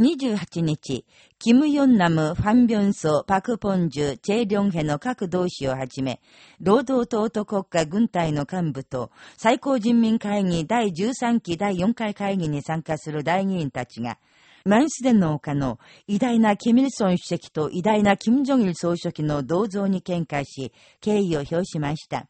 28日、キム・ヨンナム、ファン・ビョンソ、パク・ポンジュ、チェ・リョンヘの各同志をはじめ、労働党と国家軍隊の幹部と、最高人民会議第13期第4回会議に参加する大議員たちが、マンスデンの丘の偉大なキム・イルソン主席と偉大なキム・ジョン・イル総書記の銅像に献花し、敬意を表しました。